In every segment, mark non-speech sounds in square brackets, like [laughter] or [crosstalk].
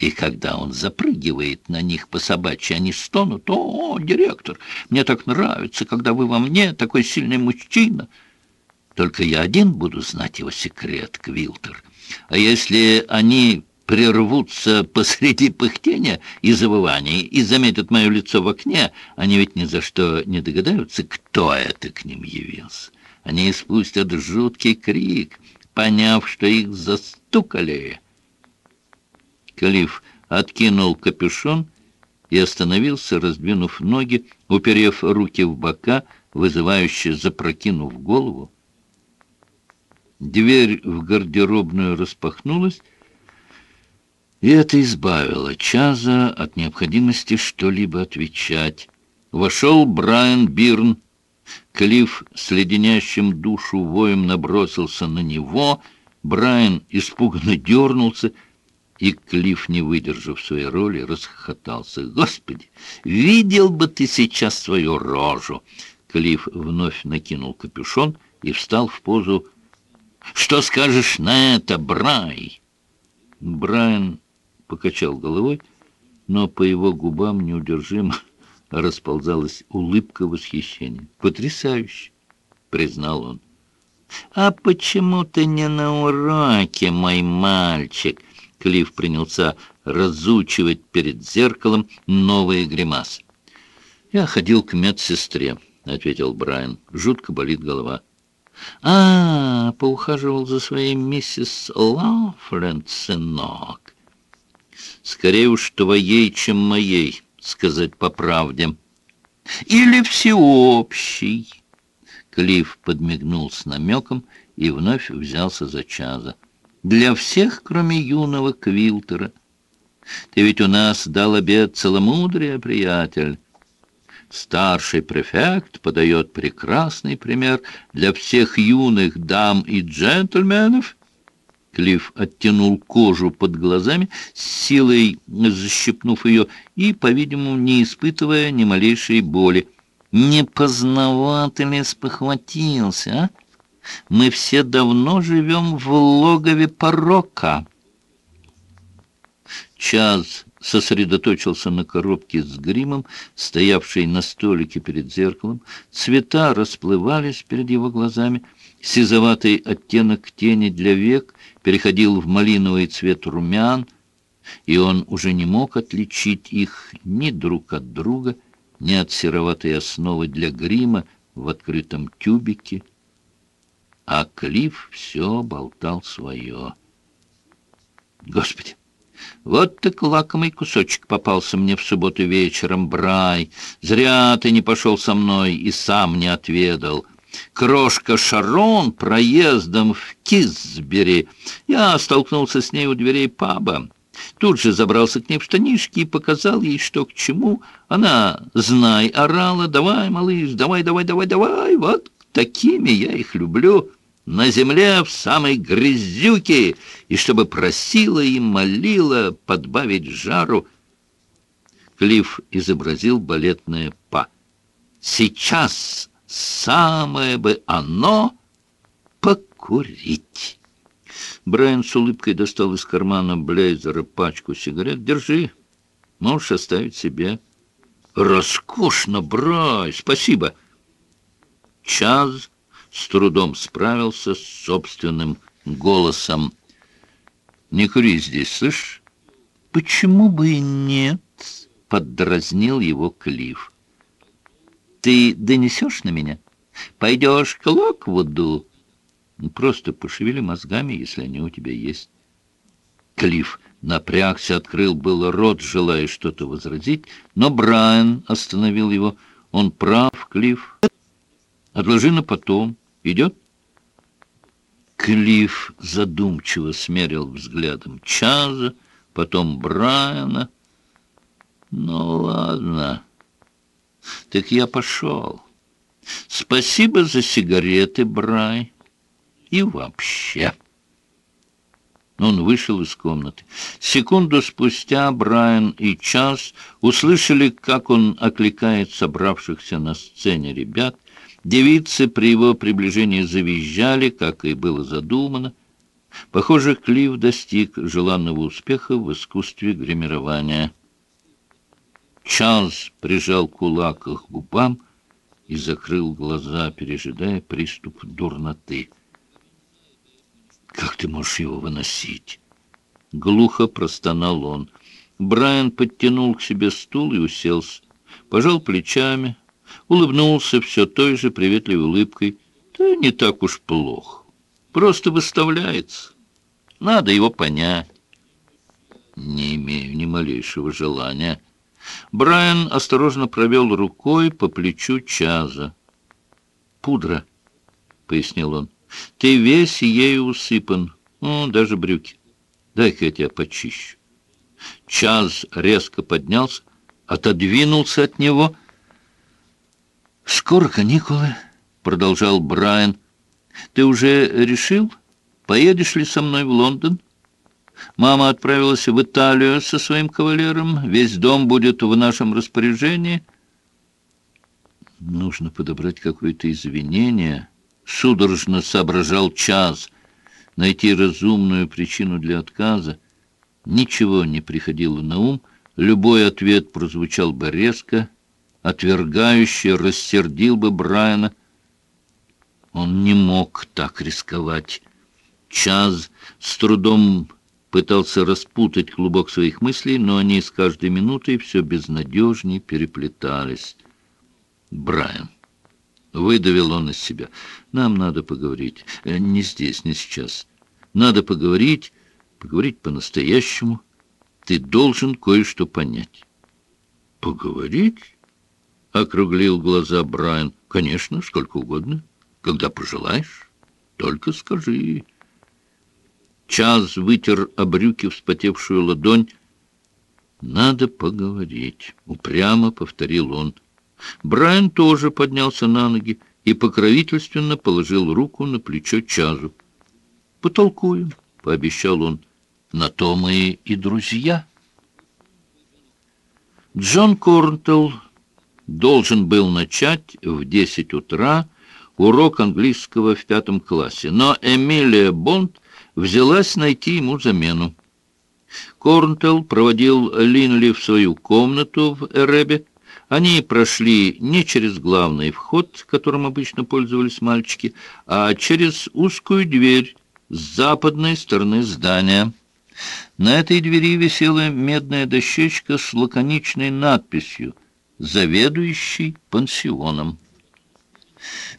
И когда он запрыгивает на них по собачьи, они стонут. «О, директор, мне так нравится, когда вы во мне такой сильный мужчина!» Только я один буду знать его секрет, Квилтер. А если они прервутся посреди пыхтения и завываний и заметят мое лицо в окне, они ведь ни за что не догадаются, кто это к ним явился. Они испустят жуткий крик, поняв, что их застукали». Калиф откинул капюшон и остановился, раздвинув ноги, уперев руки в бока, вызывающе запрокинув голову. Дверь в гардеробную распахнулась, и это избавило Чаза от необходимости что-либо отвечать. Вошел Брайан Бирн. Клифф с леденящим душу воем набросился на него. Брайан испуганно дернулся — и Клифф, не выдержав своей роли, расхохотался. «Господи, видел бы ты сейчас свою рожу!» Клифф вновь накинул капюшон и встал в позу «Что скажешь на это, Брай?» Брайан покачал головой, но по его губам неудержимо расползалась улыбка восхищения. «Потрясающе!» — признал он. «А почему ты не на уроке, мой мальчик?» Клифф принялся разучивать перед зеркалом новые гримасы. «Я ходил к медсестре», — ответил Брайан. «Жутко болит голова». «А, поухаживал за своей миссис Лафленд, сынок». «Скорее уж твоей, чем моей, сказать по правде». «Или всеобщий». Клифф подмигнул с намеком и вновь взялся за Чаза для всех, кроме юного Квилтера. Ты ведь у нас дал обед целомудрия, приятель. Старший префект подает прекрасный пример для всех юных дам и джентльменов. Клифф оттянул кожу под глазами, с силой защипнув ее и, по-видимому, не испытывая ни малейшей боли. «Не поздновато ли спохватился, а?» Мы все давно живем в логове порока. Чаз сосредоточился на коробке с гримом, стоявшей на столике перед зеркалом. Цвета расплывались перед его глазами. Сизоватый оттенок тени для век переходил в малиновый цвет румян, и он уже не мог отличить их ни друг от друга, ни от сероватой основы для грима в открытом тюбике а Клифф все болтал свое. Господи! Вот так лакомый кусочек попался мне в субботу вечером, Брай. Зря ты не пошел со мной и сам не отведал. Крошка Шарон проездом в Кизбери. Я столкнулся с ней у дверей паба. Тут же забрался к ней в штанишки и показал ей, что к чему. Она, знай, орала, давай, малыш, давай, давай, давай, давай, вот такими я их люблю на земле в самой грязюке, и чтобы просила и молила подбавить жару. Клифф изобразил балетное па. Сейчас самое бы оно покурить. Брайан с улыбкой достал из кармана блейзера пачку сигарет. «Держи, можешь оставить себе». «Роскошно, Брай, спасибо». Час с трудом справился с собственным голосом. «Не кури здесь, слышь?» «Почему бы и нет?» — поддразнил его Клифф. «Ты донесешь на меня? Пойдешь к Локвуду?» «Просто пошевели мозгами, если они у тебя есть». Клифф напрягся, открыл было рот, желая что-то возразить, но Брайан остановил его. «Он прав, Клифф. Отложи на потом. Идет?» Клифф задумчиво смерил взглядом Чаза, потом Брайана. «Ну, ладно. Так я пошел. Спасибо за сигареты, Брай. И вообще...» Он вышел из комнаты. Секунду спустя Брайан и Час услышали, как он окликает собравшихся на сцене ребят — Девицы при его приближении завизжали, как и было задумано. Похоже, Клифф достиг желанного успеха в искусстве гримирования. Чарльз прижал кулак к губам и закрыл глаза, пережидая приступ дурноты. «Как ты можешь его выносить?» Глухо простонал он. Брайан подтянул к себе стул и уселся. Пожал плечами, улыбнулся все той же приветливой улыбкой. Да не так уж плохо. Просто выставляется. Надо его понять. Не имею ни малейшего желания. Брайан осторожно провел рукой по плечу Чаза. «Пудра», — пояснил он, — «ты весь ею усыпан, ну, даже брюки. Дай-ка я тебя почищу». Чаз резко поднялся, отодвинулся от него. «Скоро каникулы», — продолжал Брайан. «Ты уже решил, поедешь ли со мной в Лондон?» Мама отправилась в Италию со своим кавалером. Весь дом будет в нашем распоряжении. Нужно подобрать какое-то извинение. Судорожно соображал час. Найти разумную причину для отказа. Ничего не приходило на ум. Любой ответ прозвучал бы резко, отвергающе, рассердил бы Брайана. Он не мог так рисковать. Час с трудом пытался распутать клубок своих мыслей, но они с каждой минутой все безнадежнее переплетались. «Брайан», — выдавил он из себя, — «нам надо поговорить. Э, не здесь, не сейчас. Надо поговорить, поговорить по-настоящему. Ты должен кое-что понять». «Поговорить?» — округлил глаза Брайан. «Конечно, сколько угодно. Когда пожелаешь, только скажи». Час вытер о брюки вспотевшую ладонь. «Надо поговорить», — упрямо повторил он. Брайан тоже поднялся на ноги и покровительственно положил руку на плечо Чазу. «Потолкуем», — пообещал он. «На то мы и друзья». Джон Корнтелл должен был начать в десять утра урок английского в пятом классе, но Эмилия Бонд взялась найти ему замену. Корнтелл проводил Линли в свою комнату в Эребе. Они прошли не через главный вход, которым обычно пользовались мальчики, а через узкую дверь с западной стороны здания. На этой двери висела медная дощечка с лаконичной надписью «Заведующий пансионом».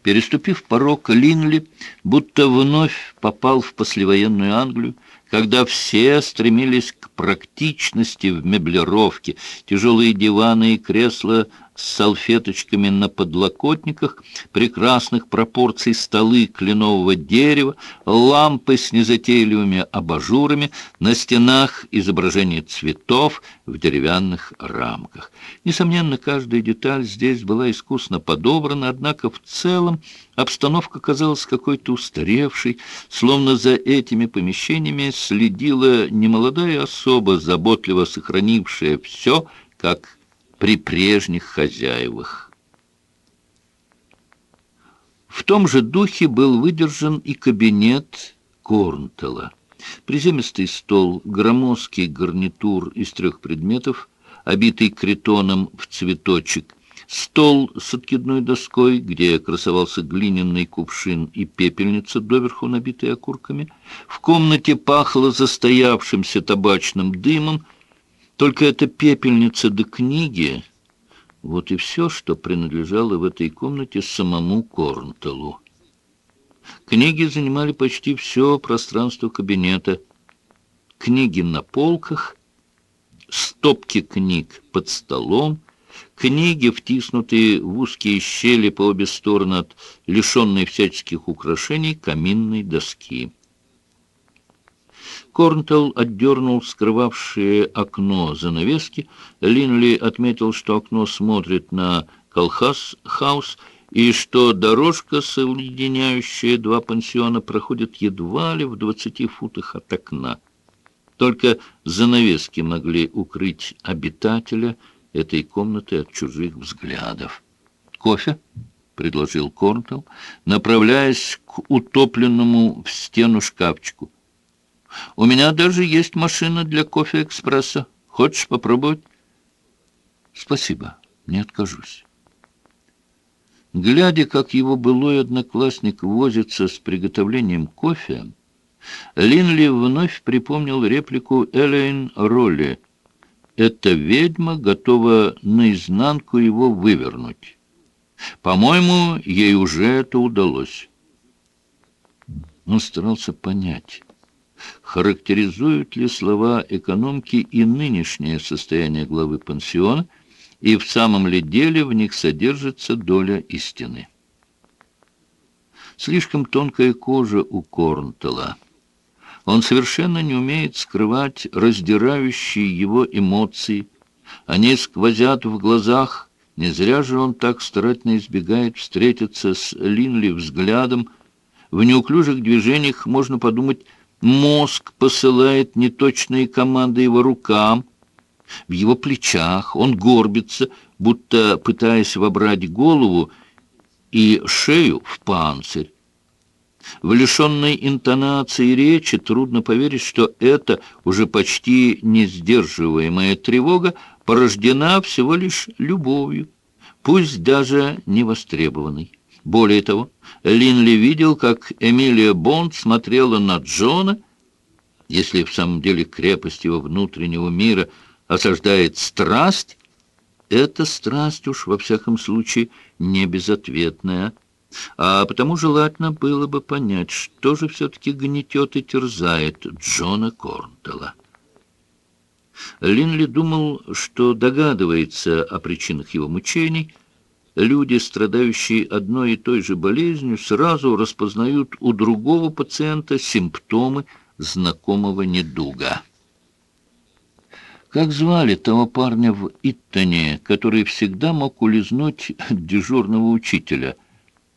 Переступив порог Линли, будто вновь попал в послевоенную Англию, когда все стремились к практичности в меблировке, тяжелые диваны и кресла с салфеточками на подлокотниках, прекрасных пропорций столы кленового дерева, лампы с незатейливыми абажурами, на стенах изображения цветов в деревянных рамках. Несомненно, каждая деталь здесь была искусно подобрана, однако в целом обстановка казалась какой-то устаревшей, словно за этими помещениями следила немолодая особа, заботливо сохранившая все, как при прежних хозяевах. В том же духе был выдержан и кабинет Корнтела. Приземистый стол, громоздкий гарнитур из трех предметов, обитый критоном в цветочек, стол с откидной доской, где красовался глиняный кувшин и пепельница, доверху набитые окурками. В комнате пахло застоявшимся табачным дымом, только эта пепельница до книги — вот и все, что принадлежало в этой комнате самому Корнтелу. Книги занимали почти все пространство кабинета. Книги на полках, стопки книг под столом, книги, втиснутые в узкие щели по обе стороны от лишенной всяческих украшений каминной доски. Корнтелл отдернул скрывавшее окно занавески. Линли отметил, что окно смотрит на колхаз-хаус и что дорожка, соединяющая два пансиона, проходит едва ли в двадцати футах от окна. Только занавески могли укрыть обитателя этой комнаты от чужих взглядов. «Кофе?» — предложил Корнтелл, направляясь к утопленному в стену шкафчику. У меня даже есть машина для кофе-экспресса. Хочешь попробовать? Спасибо, не откажусь. Глядя, как его былой одноклассник возится с приготовлением кофе, Линли вновь припомнил реплику Элейн Ролли. «Эта ведьма готова наизнанку его вывернуть. По-моему, ей уже это удалось». Он старался понять, характеризуют ли слова экономки и нынешнее состояние главы пансиона, и в самом ли деле в них содержится доля истины. Слишком тонкая кожа у Корнтела. Он совершенно не умеет скрывать раздирающие его эмоции. Они сквозят в глазах. Не зря же он так старательно избегает встретиться с Линли взглядом. В неуклюжих движениях можно подумать, мозг посылает неточные команды его рукам, в его плечах, он горбится, будто пытаясь вобрать голову и шею в панцирь. В лишенной интонации речи трудно поверить, что эта уже почти несдерживаемая тревога порождена всего лишь любовью, пусть даже невостребованной. Более того, Линли видел, как Эмилия Бонд смотрела на Джона, если в самом деле крепость его внутреннего мира осаждает страсть, эта страсть уж во всяком случае не безответная, а потому желательно было бы понять, что же все-таки гнетет и терзает Джона Корнтелла. Линли думал, что догадывается о причинах его мучений. Люди, страдающие одной и той же болезнью, сразу распознают у другого пациента симптомы знакомого недуга. Как звали того парня в Иттоне, который всегда мог улизнуть от дежурного учителя ——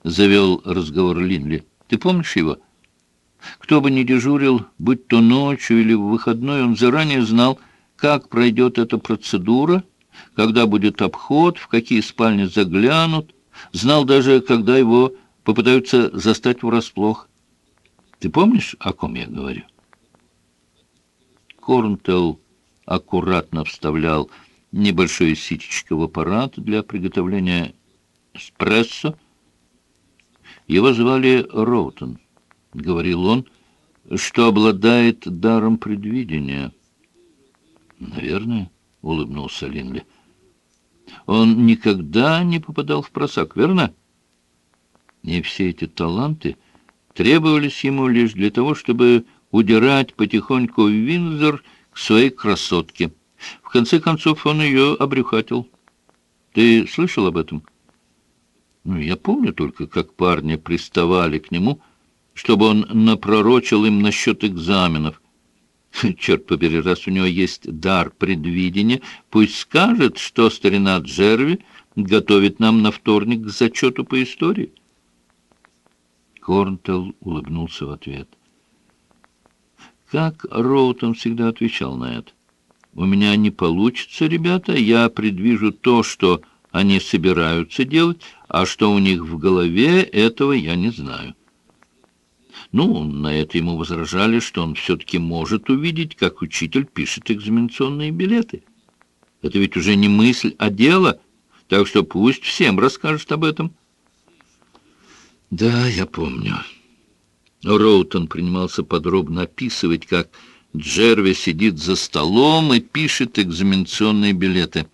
завел разговор Линли. «Ты помнишь его?» Кто бы ни дежурил, будь то ночью или в выходной, он заранее знал, как пройдет эта процедура, когда будет обход, в какие спальни заглянут, знал даже, когда его попытаются застать врасплох. Ты помнишь, о ком я говорю? Корнтелл аккуратно вставлял небольшой ситечко в аппарат для приготовления эспрессо, его звали Роутон. Говорил он, что обладает даром предвидения. Наверное, улыбнулся Линли. Он никогда не попадал в просак, верно? И все эти таланты требовались ему лишь для того, чтобы удирать потихоньку в Винзор к своей красотке. В конце концов, он ее обрюхатил. Ты слышал об этом? — ну, я помню только, как парни приставали к нему, чтобы он напророчил им насчет экзаменов. [laughs] Черт побери, раз у него есть дар предвидения, пусть скажет, что старина Джерви готовит нам на вторник к зачету по истории. Корнтелл улыбнулся в ответ. Как Роутон всегда отвечал на это. «У меня не получится, ребята, я предвижу то, что они собираются делать, а что у них в голове, этого я не знаю. Ну, на это ему возражали, что он все-таки может увидеть, как учитель пишет экзаменационные билеты. Это ведь уже не мысль, а дело, так что пусть всем расскажет об этом. Да, я помню. Роутон принимался подробно описывать, как Джерви сидит за столом и пишет экзаменационные билеты.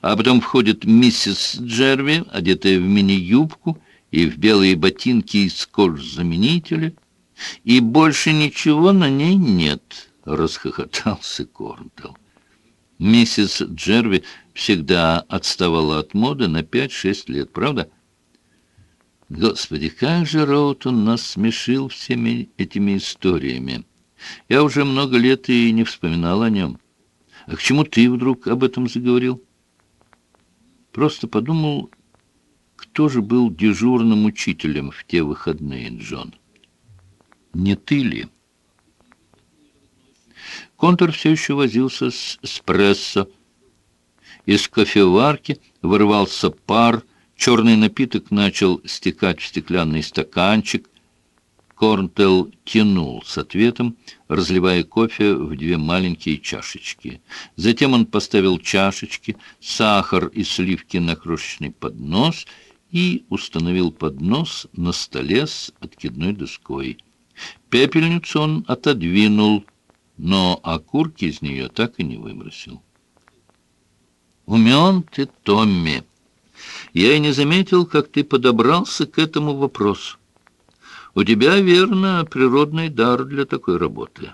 А потом входит миссис Джерви, одетая в мини-юбку и в белые ботинки из кожзаменителя, и больше ничего на ней нет, — расхохотался Корнтелл. Миссис Джерви всегда отставала от моды на пять-шесть лет, правда? Господи, как же Роутон нас смешил всеми этими историями. Я уже много лет и не вспоминал о нем. А к чему ты вдруг об этом заговорил? Просто подумал, кто же был дежурным учителем в те выходные, Джон? Не ты ли? Контор все еще возился с эспрессо. Из кофеварки вырывался пар, черный напиток начал стекать в стеклянный стаканчик. Корнтелл тянул с ответом, разливая кофе в две маленькие чашечки. Затем он поставил чашечки, сахар и сливки на крошечный поднос и установил поднос на столе с откидной доской. Пепельницу он отодвинул, но окурки из нее так и не выбросил. «Умен ты, Томми! Я и не заметил, как ты подобрался к этому вопросу. У тебя, верно, природный дар для такой работы».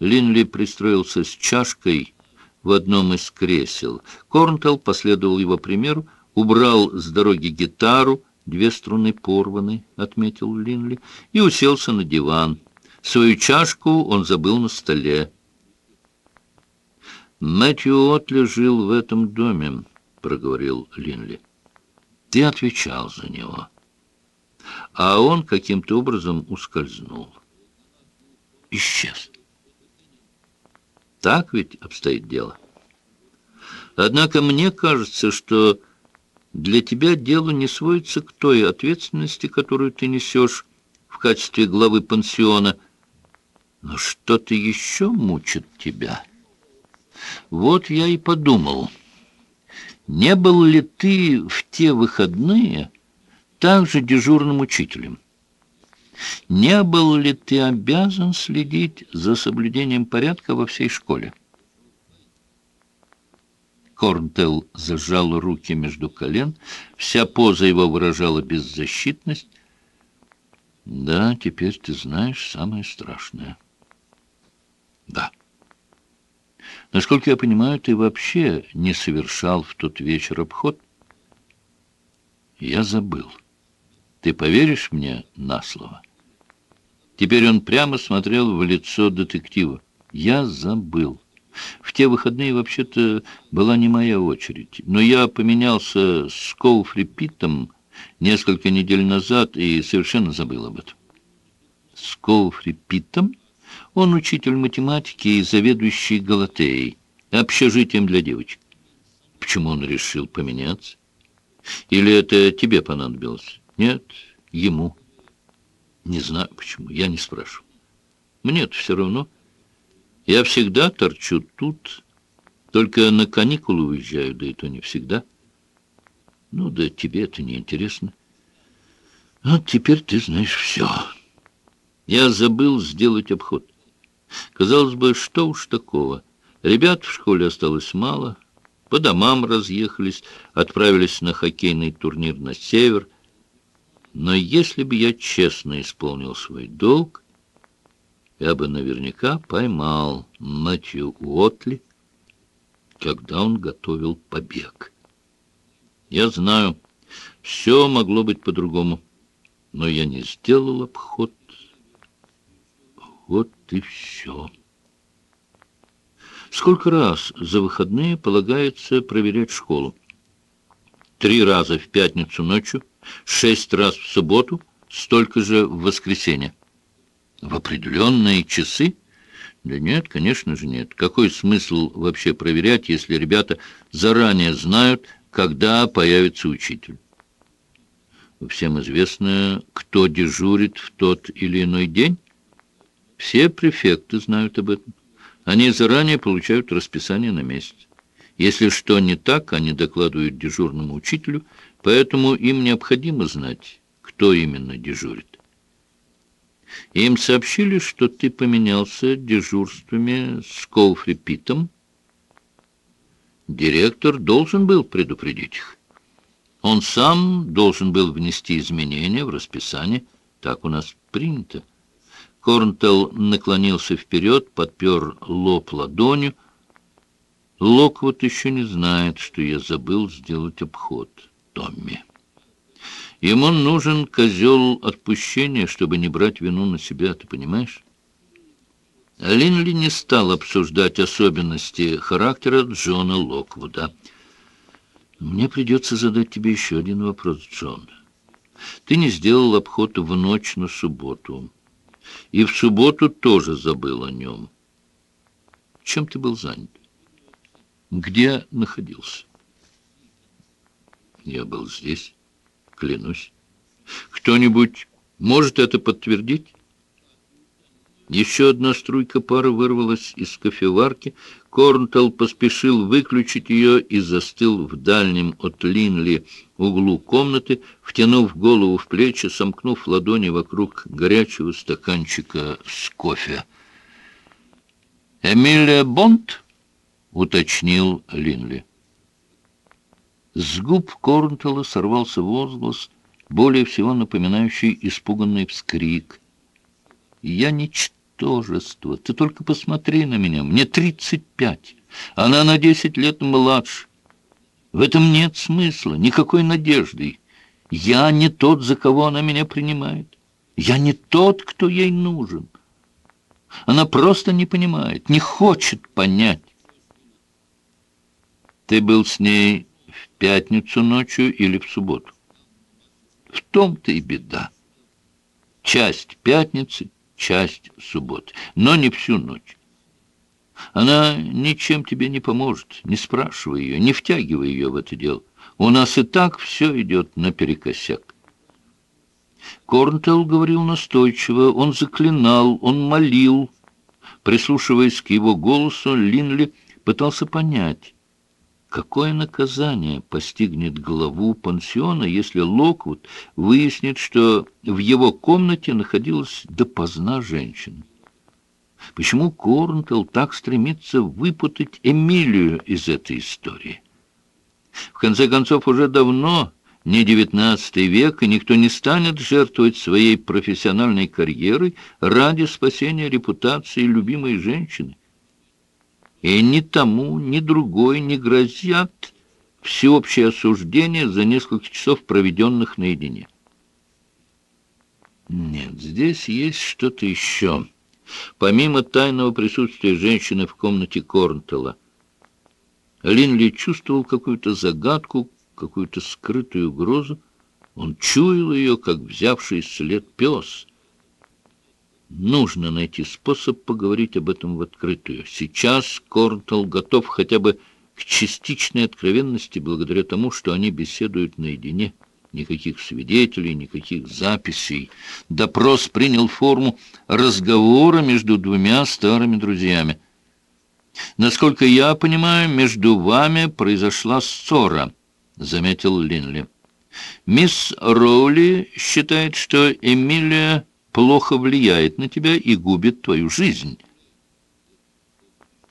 Линли пристроился с чашкой в одном из кресел. Корнтелл последовал его примеру, убрал с дороги гитару, две струны порваны, — отметил Линли, и уселся на диван. Свою чашку он забыл на столе. «Мэтью Отли жил в этом доме», — проговорил Линли. «Ты отвечал за него» а он каким-то образом ускользнул. Исчез. Так ведь обстоит дело. Однако мне кажется, что для тебя дело не сводится к той ответственности, которую ты несешь в качестве главы пансиона. Но что-то еще мучит тебя. Вот я и подумал, не был ли ты в те выходные также дежурным учителем. Не был ли ты обязан следить за соблюдением порядка во всей школе? Корнтелл зажал руки между колен, вся поза его выражала беззащитность. Да, теперь ты знаешь самое страшное. Да. Насколько я понимаю, ты вообще не совершал в тот вечер обход? Я забыл. Ты поверишь мне на слово?» Теперь он прямо смотрел в лицо детектива. «Я забыл. В те выходные вообще-то была не моя очередь, но я поменялся с Коуфри Питом несколько недель назад и совершенно забыл об этом». «С Коуфри Питом?» Он учитель математики и заведующий Галатеей, общежитием для девочек. Почему он решил поменяться? Или это тебе понадобилось? Нет, ему. Не знаю почему, я не спрашиваю. Мне-то все равно. Я всегда торчу тут, только на каникулы уезжаю, да и то не всегда. Ну да тебе это не интересно. Вот теперь ты знаешь все. Я забыл сделать обход. Казалось бы, что уж такого. Ребят в школе осталось мало, по домам разъехались, отправились на хоккейный турнир на север — но если бы я честно исполнил свой долг, я бы наверняка поймал Матью Уотли, когда он готовил побег. Я знаю, все могло быть по-другому, но я не сделал обход. Вот и все. Сколько раз за выходные полагается проверять школу? Три раза в пятницу ночью — шесть раз в субботу, столько же в воскресенье. В определенные часы? Да нет, конечно же нет. Какой смысл вообще проверять, если ребята заранее знают, когда появится учитель? Всем известно, кто дежурит в тот или иной день. Все префекты знают об этом. Они заранее получают расписание на месяц. Если что не так, они докладывают дежурному учителю, поэтому им необходимо знать, кто именно дежурит. Им сообщили, что ты поменялся дежурствами с Коуфри Питом. Директор должен был предупредить их. Он сам должен был внести изменения в расписание. Так у нас принято. Корнтелл наклонился вперед, подпер лоб ладонью, Локвуд еще не знает, что я забыл сделать обход Томми. Ему нужен козел отпущения, чтобы не брать вину на себя, ты понимаешь? Линли не стал обсуждать особенности характера Джона Локвуда. Мне придется задать тебе еще один вопрос, Джон. Ты не сделал обход в ночь на субботу. И в субботу тоже забыл о нем. Чем ты был занят? где находился. Я был здесь, клянусь. Кто-нибудь может это подтвердить? Еще одна струйка пара вырвалась из кофеварки. Корнтелл поспешил выключить ее и застыл в дальнем от Линли углу комнаты, втянув голову в плечи, сомкнув ладони вокруг горячего стаканчика с кофе. «Эмилия Бонд?» — уточнил Линли. С губ Корнтелла сорвался возглас, более всего напоминающий испуганный вскрик. «Я ничтожество. Ты только посмотри на меня. Мне тридцать пять. Она на десять лет младше. В этом нет смысла, никакой надежды. Я не тот, за кого она меня принимает. Я не тот, кто ей нужен. Она просто не понимает, не хочет понять. Ты был с ней в пятницу ночью или в субботу? В том-то и беда. Часть пятницы, часть субботы, но не всю ночь. Она ничем тебе не поможет, не спрашивай ее, не втягивай ее в это дело. У нас и так все идет наперекосяк. Корнтелл говорил настойчиво, он заклинал, он молил. Прислушиваясь к его голосу, Линли пытался понять, Какое наказание постигнет главу пансиона, если Локвуд выяснит, что в его комнате находилась допоздна женщина? Почему Корнтелл так стремится выпутать Эмилию из этой истории? В конце концов, уже давно не девятнадцатый век, и никто не станет жертвовать своей профессиональной карьерой ради спасения репутации любимой женщины и ни тому, ни другой не грозят всеобщее осуждение за несколько часов, проведенных наедине. Нет, здесь есть что-то еще. Помимо тайного присутствия женщины в комнате Корнтела, Линли чувствовал какую-то загадку, какую-то скрытую угрозу. Он чуял ее, как взявший след пес — Нужно найти способ поговорить об этом в открытую. Сейчас Корнтелл готов хотя бы к частичной откровенности благодаря тому, что они беседуют наедине. Никаких свидетелей, никаких записей. Допрос принял форму разговора между двумя старыми друзьями. «Насколько я понимаю, между вами произошла ссора», — заметил Линли. «Мисс Роули считает, что Эмилия плохо влияет на тебя и губит твою жизнь.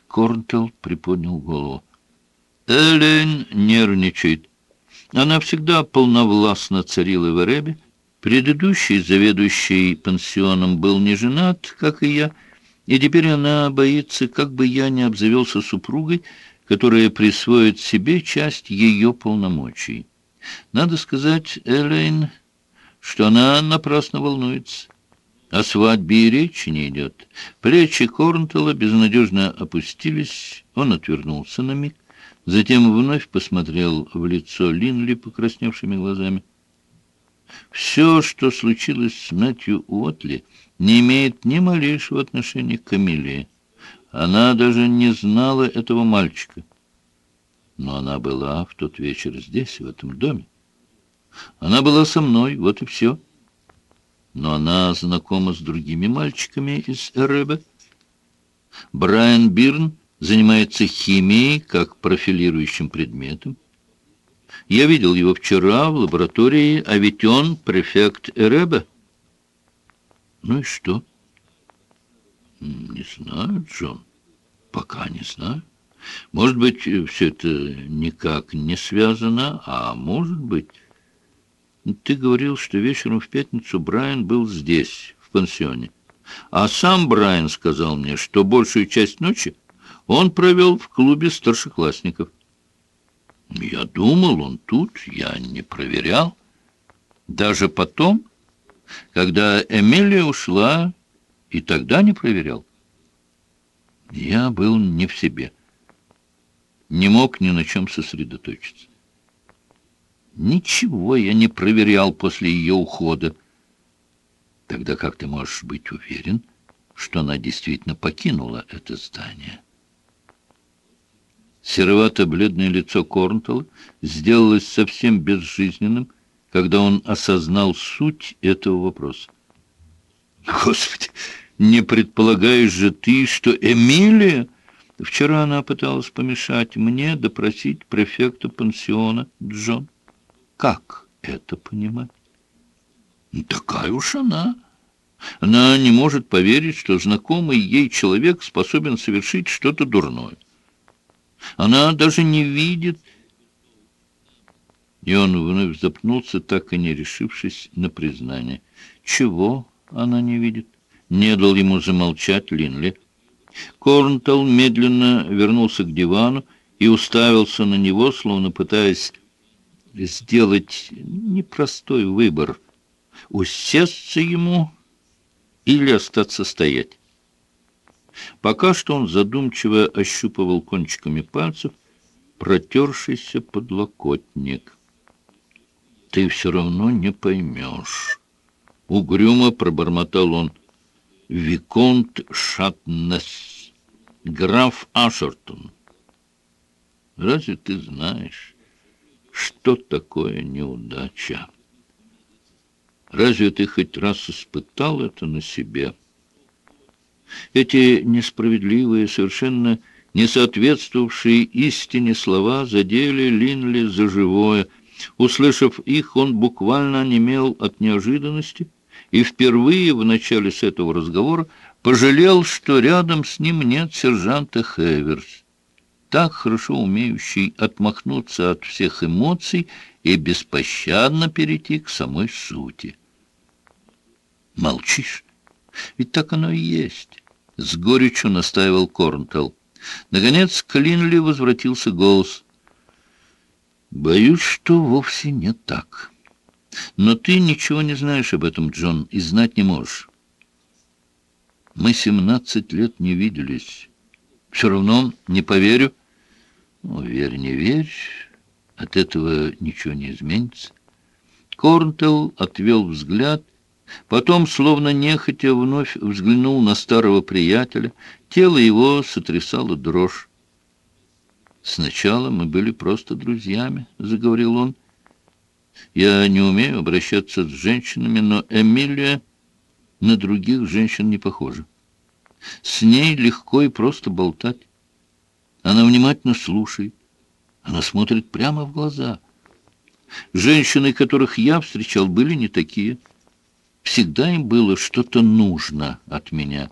Корнтелл приподнял голову. Эллен нервничает. Она всегда полновластно царила в Эребе. Предыдущий заведующий пансионом был не женат, как и я, и теперь она боится, как бы я не обзавелся супругой, которая присвоит себе часть ее полномочий. Надо сказать, Эллен, что она напрасно волнуется. О свадьбе и речи не идет. Плечи Корнтела безнадежно опустились, он отвернулся на миг, затем вновь посмотрел в лицо Линли покрасневшими глазами. Все, что случилось с Мэтью Уотли, не имеет ни малейшего отношения к Камилии. Она даже не знала этого мальчика. Но она была в тот вечер здесь, в этом доме. Она была со мной, вот и все но она знакома с другими мальчиками из Эреба. Брайан Бирн занимается химией как профилирующим предметом. Я видел его вчера в лаборатории, а ведь он префект Эреба. Ну и что? Не знаю, Джон. Пока не знаю. Может быть, все это никак не связано, а может быть... Ты говорил, что вечером в пятницу Брайан был здесь, в пансионе. А сам Брайан сказал мне, что большую часть ночи он провел в клубе старшеклассников. Я думал, он тут, я не проверял. Даже потом, когда Эмилия ушла, и тогда не проверял. Я был не в себе. Не мог ни на чем сосредоточиться. Ничего я не проверял после ее ухода. Тогда как ты можешь быть уверен, что она действительно покинула это здание? Серовато-бледное лицо Корнтелла сделалось совсем безжизненным, когда он осознал суть этого вопроса. Господи, не предполагаешь же ты, что Эмилия... Вчера она пыталась помешать мне допросить префекта пансиона Джон. Как это понимать? Такая уж она. Она не может поверить, что знакомый ей человек способен совершить что-то дурное. Она даже не видит... И он вновь запнулся, так и не решившись на признание. Чего она не видит? Не дал ему замолчать Линли. Корнтал медленно вернулся к дивану и уставился на него, словно пытаясь сделать непростой выбор — усесться ему или остаться стоять. Пока что он задумчиво ощупывал кончиками пальцев протершийся подлокотник. «Ты все равно не поймешь». Угрюмо пробормотал он. Виконт Шатнес, граф Ашертон. Разве ты знаешь, что такое неудача? Разве ты хоть раз испытал это на себе? Эти несправедливые, совершенно не соответствовавшие истине слова задели Линли за живое. Услышав их, он буквально онемел от неожиданности и впервые в начале с этого разговора пожалел, что рядом с ним нет сержанта Хеверс, так хорошо умеющий отмахнуться от всех эмоций и беспощадно перейти к самой сути. «Молчишь? Ведь так оно и есть», — с горечью настаивал Корнтелл. Наконец к Линли возвратился голос. «Боюсь, что вовсе не так». Но ты ничего не знаешь об этом, Джон, и знать не можешь. Мы семнадцать лет не виделись. Все равно не поверю. Ну, верь, не верь, от этого ничего не изменится. Корнтелл отвел взгляд, потом, словно нехотя, вновь взглянул на старого приятеля. Тело его сотрясало дрожь. «Сначала мы были просто друзьями», — заговорил он. Я не умею обращаться с женщинами, но Эмилия на других женщин не похожа. С ней легко и просто болтать. Она внимательно слушает. Она смотрит прямо в глаза. Женщины, которых я встречал, были не такие. Всегда им было что-то нужно от меня.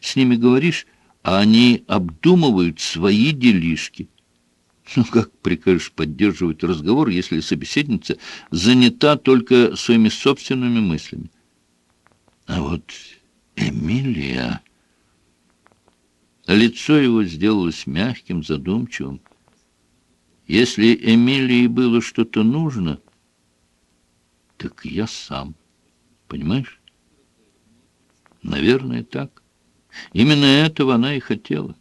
С ними говоришь, а они обдумывают свои делишки. Ну, как прикажешь поддерживать разговор, если собеседница занята только своими собственными мыслями? А вот Эмилия... Лицо его сделалось мягким, задумчивым. Если Эмилии было что-то нужно, так я сам. Понимаешь? Наверное, так. Именно этого она и хотела.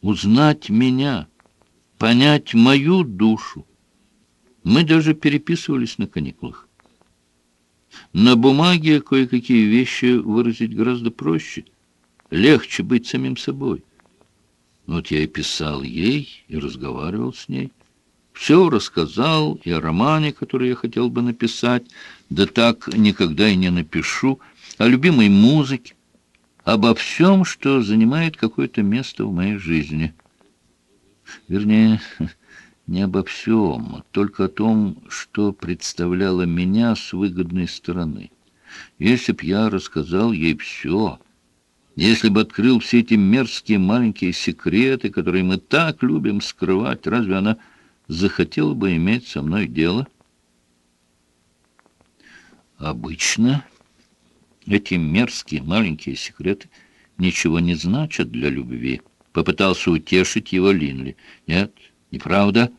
Узнать меня — понять мою душу. Мы даже переписывались на каникулах. На бумаге кое-какие вещи выразить гораздо проще. Легче быть самим собой. Вот я и писал ей, и разговаривал с ней. Все рассказал и о романе, который я хотел бы написать, да так никогда и не напишу, о любимой музыке, обо всем, что занимает какое-то место в моей жизни — Вернее, [laughs] не обо всем, только о том, что представляло меня с выгодной стороны. Если б я рассказал ей все, если бы открыл все эти мерзкие маленькие секреты, которые мы так любим скрывать, разве она захотела бы иметь со мной дело? Обычно эти мерзкие маленькие секреты ничего не значат для любви. Попытался утешить его Линли. «Нет, неправда».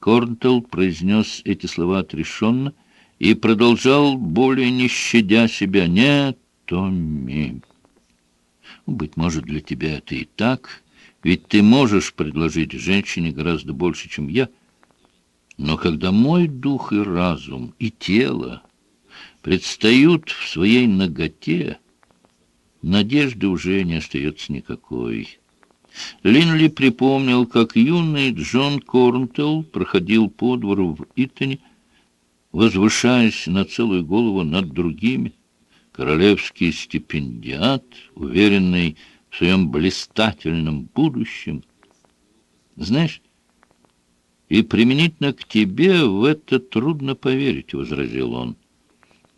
Корнтелл произнес эти слова отрешенно и продолжал, более не щадя себя. «Нет, Томми, быть может, для тебя это и так, ведь ты можешь предложить женщине гораздо больше, чем я. Но когда мой дух и разум, и тело предстают в своей ноготе, надежды уже не остается никакой. Линли припомнил, как юный Джон Корнтелл проходил по двору в Итоне, возвышаясь на целую голову над другими. Королевский стипендиат, уверенный в своем блистательном будущем. Знаешь, и применительно к тебе в это трудно поверить, — возразил он.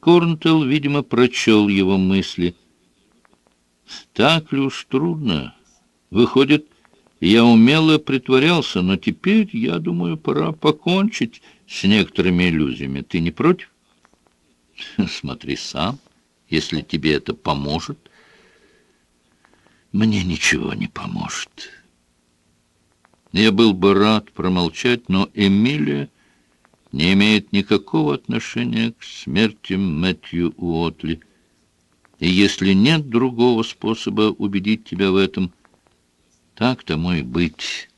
Корнтелл, видимо, прочел его мысли. Так ли уж трудно? Выходит, я умело притворялся, но теперь, я думаю, пора покончить с некоторыми иллюзиями. Ты не против? [laughs] Смотри сам, если тебе это поможет. Мне ничего не поможет. Я был бы рад промолчать, но Эмилия не имеет никакого отношения к смерти Мэтью Уотли. И если нет другого способа убедить тебя в этом, так тому и быть.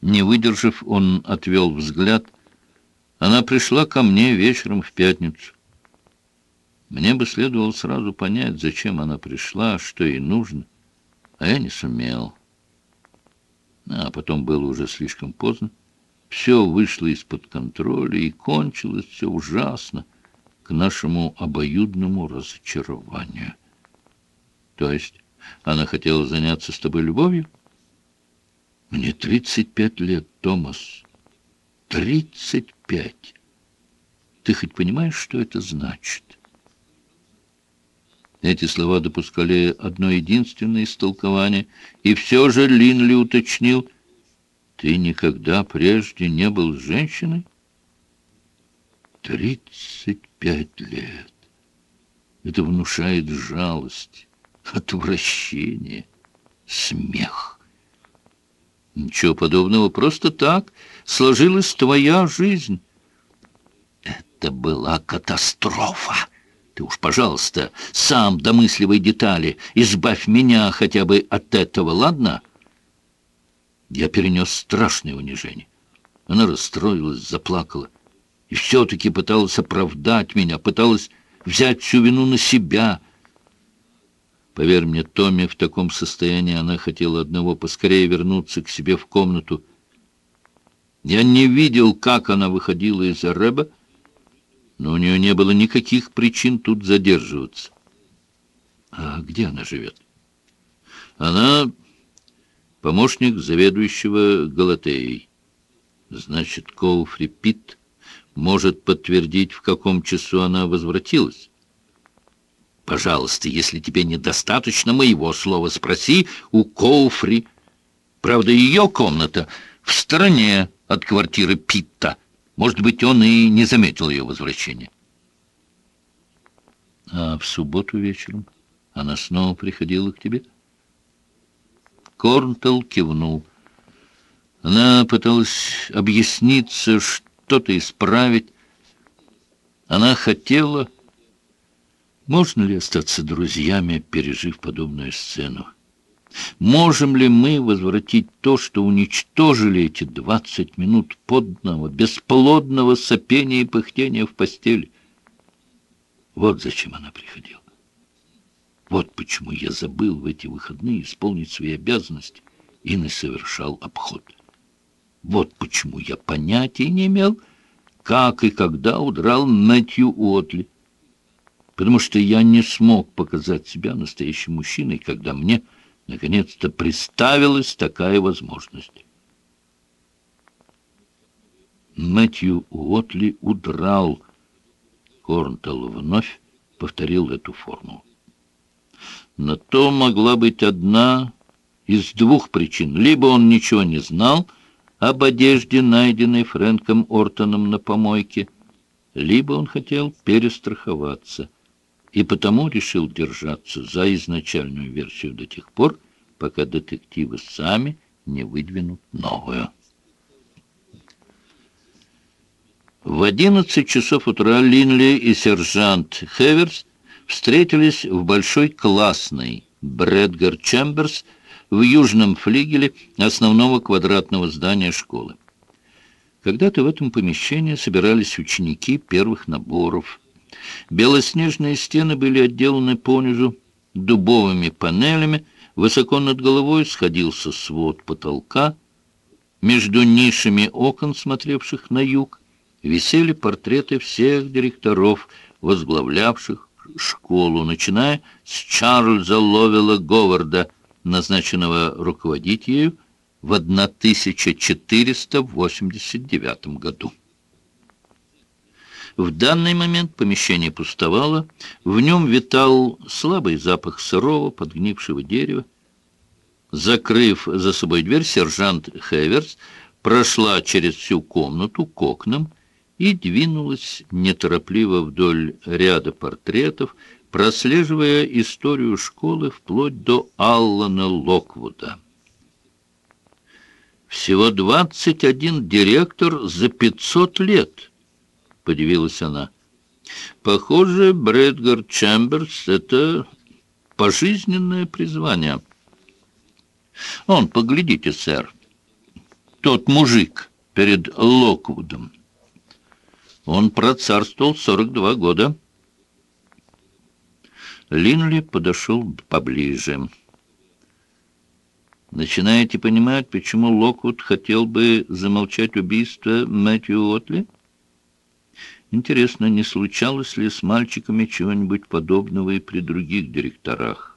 Не выдержав, он отвел взгляд. Она пришла ко мне вечером в пятницу. Мне бы следовало сразу понять, зачем она пришла, что ей нужно, а я не сумел. А потом было уже слишком поздно. Все вышло из-под контроля, и кончилось все ужасно к нашему обоюдному разочарованию. То есть она хотела заняться с тобой любовью? Мне 35 лет, Томас. 35. Ты хоть понимаешь, что это значит? Эти слова допускали одно единственное истолкование, и все же Линли уточнил, «Ты никогда прежде не был женщиной?» «Тридцать пять лет. Это внушает жалость, отвращение, смех». «Ничего подобного, просто так сложилась твоя жизнь». «Это была катастрофа!» Ты уж, пожалуйста, сам домысливай детали, избавь меня хотя бы от этого, ладно? Я перенес страшное унижение. Она расстроилась, заплакала. И все-таки пыталась оправдать меня, пыталась взять всю вину на себя. Поверь мне, Томми, в таком состоянии она хотела одного поскорее вернуться к себе в комнату. Я не видел, как она выходила из Ареба, но у нее не было никаких причин тут задерживаться. А где она живет? Она помощник заведующего Галатеей. Значит, Коуфри Питт может подтвердить, в каком часу она возвратилась. Пожалуйста, если тебе недостаточно моего слова, спроси у Коуфри. Правда, ее комната в стороне от квартиры Питта. Может быть, он и не заметил ее возвращения. А в субботу вечером она снова приходила к тебе? Корнтелл кивнул. Она пыталась объясниться, что-то исправить. Она хотела... Можно ли остаться друзьями, пережив подобную сцену? Можем ли мы возвратить то, что уничтожили эти двадцать минут подного, бесплодного сопения и пыхтения в постели? Вот зачем она приходила. Вот почему я забыл в эти выходные исполнить свои обязанности и не совершал обход. Вот почему я понятия не имел, как и когда удрал Мэтью Уотли. Потому что я не смог показать себя настоящим мужчиной, когда мне Наконец-то представилась такая возможность. Мэтью Уотли удрал. Корнтелл вновь повторил эту формулу. На то могла быть одна из двух причин. Либо он ничего не знал об одежде, найденной Фрэнком Ортоном на помойке, либо он хотел перестраховаться и потому решил держаться за изначальную версию до тех пор, пока детективы сами не выдвинут новую. В одиннадцать часов утра Линли и сержант Хеверс встретились в большой классной Брэдгар Чемберс в южном флигеле основного квадратного здания школы. Когда-то в этом помещении собирались ученики первых наборов – Белоснежные стены были отделаны понизу дубовыми панелями, высоко над головой сходился свод потолка. Между нишами окон, смотревших на юг, висели портреты всех директоров, возглавлявших школу, начиная с Чарльза Ловела Говарда, назначенного руководить ею в 1489 году. В данный момент помещение пустовало, в нем витал слабый запах сырого, подгнившего дерева. Закрыв за собой дверь, сержант Хеверс прошла через всю комнату к окнам и двинулась неторопливо вдоль ряда портретов, прослеживая историю школы вплоть до Аллана Локвуда. Всего 21 директор за 500 лет —— подивилась она. «Похоже, Брэдгар Чемберс — это пожизненное призвание». «Он, поглядите, сэр, тот мужик перед Локвудом. Он процарствовал 42 года». Линли подошел поближе. «Начинаете понимать, почему Локвуд хотел бы замолчать убийство Мэтью Отли?» Интересно, не случалось ли с мальчиками чего-нибудь подобного и при других директорах?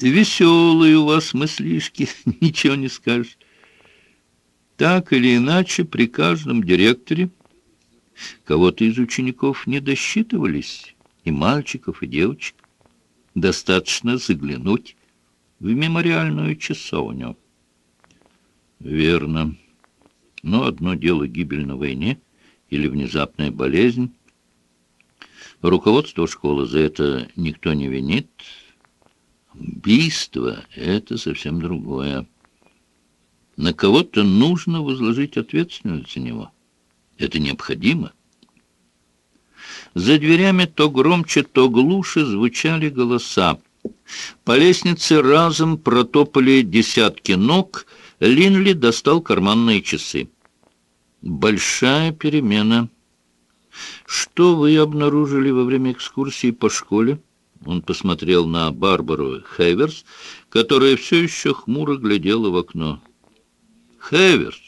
Веселые у вас мыслишки, [laughs] ничего не скажешь. Так или иначе, при каждом директоре кого-то из учеников не досчитывались, и мальчиков, и девочек. Достаточно заглянуть в мемориальную часовню. Верно. Но одно дело гибель на войне — или внезапная болезнь. Руководство школы за это никто не винит. Убийство — это совсем другое. На кого-то нужно возложить ответственность за него. Это необходимо. За дверями то громче, то глуше звучали голоса. По лестнице разом протопали десятки ног. Линли достал карманные часы. Большая перемена. Что вы обнаружили во время экскурсии по школе? Он посмотрел на Барбару Хейверс, которая все еще хмуро глядела в окно. Хейверс!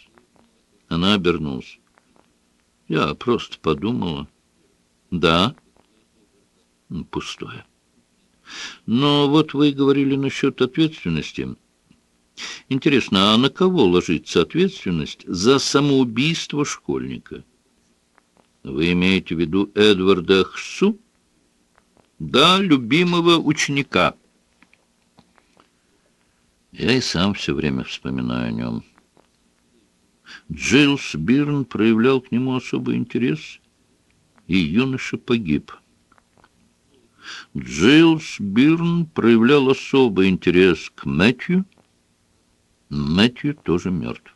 Она обернулась. Я просто подумала. Да? Пустое. Но вот вы говорили насчет ответственности. Интересно, а на кого ложится ответственность за самоубийство школьника? Вы имеете в виду Эдварда Хсу? Да, любимого ученика. Я и сам все время вспоминаю о нем. Джилс Бирн проявлял к нему особый интерес, и юноша погиб. Джилс Бирн проявлял особый интерес к Мэтью, Мэтью тоже мертв.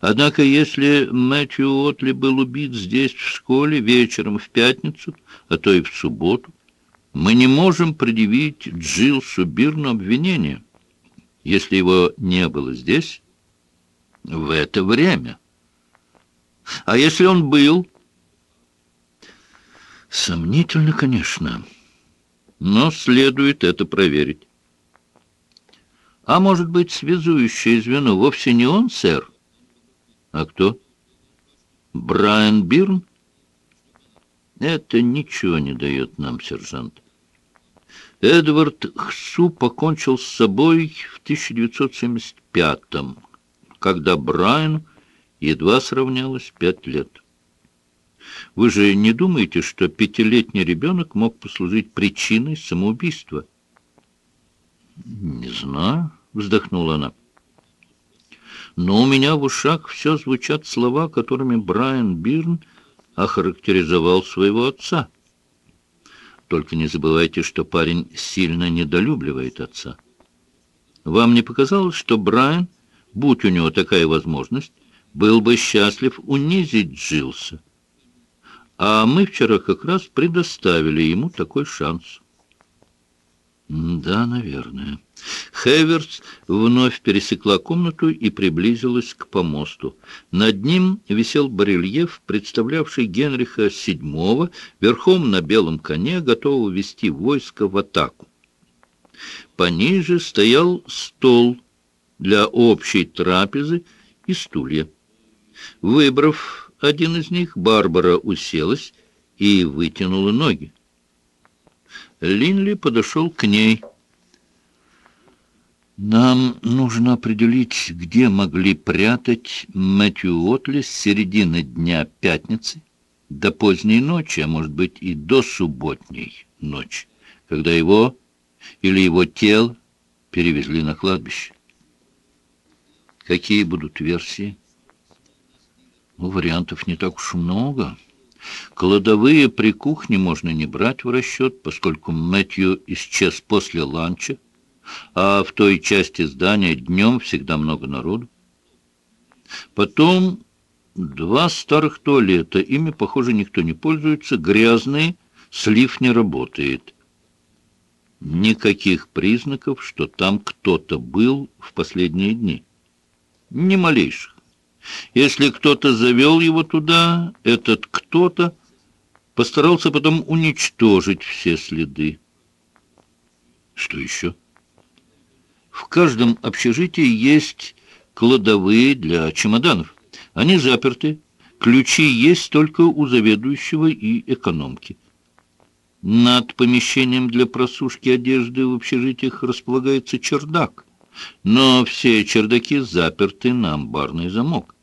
Однако, если Мэтью Отли был убит здесь, в школе, вечером в пятницу, а то и в субботу, мы не можем предъявить Джилсу Бирну обвинение, если его не было здесь в это время. А если он был? Сомнительно, конечно, но следует это проверить. А может быть, связующее звено вовсе не он, сэр? А кто? Брайан Бирн? Это ничего не дает нам, сержант. Эдвард Хсу покончил с собой в 1975-м, когда Брайан едва сравнялось пять лет. Вы же не думаете, что пятилетний ребенок мог послужить причиной самоубийства? «Не знаю», — вздохнула она. «Но у меня в ушах все звучат слова, которыми Брайан Бирн охарактеризовал своего отца. Только не забывайте, что парень сильно недолюбливает отца. Вам не показалось, что Брайан, будь у него такая возможность, был бы счастлив унизить Джилса? А мы вчера как раз предоставили ему такой шанс». «Да, наверное». Хеверс вновь пересекла комнату и приблизилась к помосту. Над ним висел барельеф, представлявший Генриха VII верхом на белом коне, готового вести войско в атаку. Пониже стоял стол для общей трапезы и стулья. Выбрав один из них, Барбара уселась и вытянула ноги. Линли подошел к ней. «Нам нужно определить, где могли прятать Мэтью Отли с середины дня пятницы до поздней ночи, а может быть и до субботней ночи, когда его или его тело перевезли на кладбище. Какие будут версии? Ну, вариантов не так уж много. Кладовые при кухне можно не брать в расчет, поскольку Мэтью исчез после ланча, а в той части здания днем всегда много народу. Потом два старых туалета, ими, похоже, никто не пользуется, грязные, слив не работает. Никаких признаков, что там кто-то был в последние дни. Ни малейших. Если кто-то завел его туда, этот кто-то постарался потом уничтожить все следы. Что еще? В каждом общежитии есть кладовые для чемоданов. Они заперты. Ключи есть только у заведующего и экономки. Над помещением для просушки одежды в общежитиях располагается чердак, но все чердаки заперты на амбарный замок.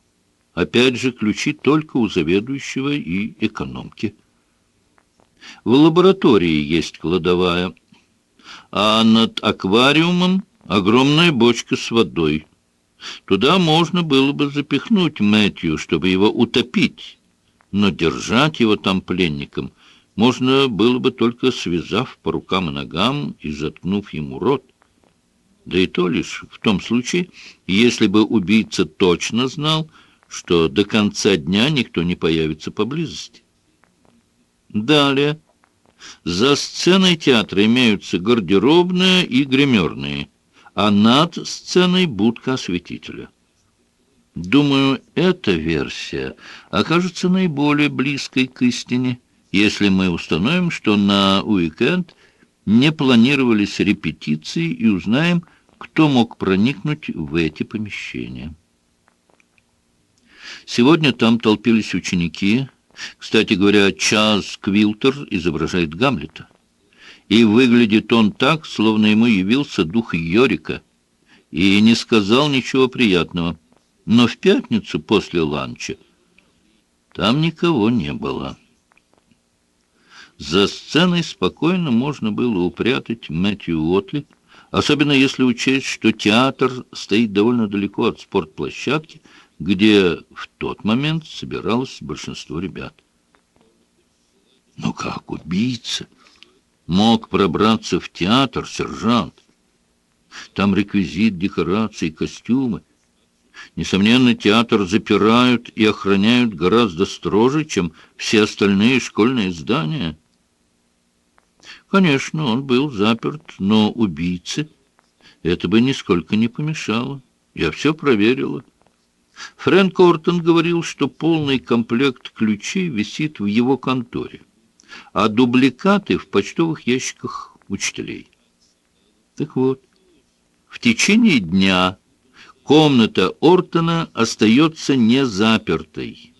Опять же, ключи только у заведующего и экономки. В лаборатории есть кладовая, а над аквариумом огромная бочка с водой. Туда можно было бы запихнуть Мэтью, чтобы его утопить, но держать его там пленником можно было бы только связав по рукам и ногам и заткнув ему рот. Да и то лишь в том случае, если бы убийца точно знал, что до конца дня никто не появится поблизости. Далее. За сценой театра имеются гардеробная и гримерные, а над сценой будка осветителя. Думаю, эта версия окажется наиболее близкой к истине если мы установим, что на уикенд не планировались репетиции и узнаем, кто мог проникнуть в эти помещения. Сегодня там толпились ученики. Кстати говоря, Чаз Квилтер изображает Гамлета. И выглядит он так, словно ему явился дух Йорика, и не сказал ничего приятного. Но в пятницу после ланча там никого не было. За сценой спокойно можно было упрятать Мэтью Уотли, особенно если учесть, что театр стоит довольно далеко от спортплощадки, где в тот момент собиралось большинство ребят. Но как убийца мог пробраться в театр, сержант? Там реквизит, декорации, костюмы. Несомненно, театр запирают и охраняют гораздо строже, чем все остальные школьные здания. Конечно, он был заперт, но убийце это бы нисколько не помешало. Я все проверила. Фрэнк Ортон говорил, что полный комплект ключей висит в его конторе, а дубликаты в почтовых ящиках учителей. Так вот, в течение дня комната Ортона остается не запертой.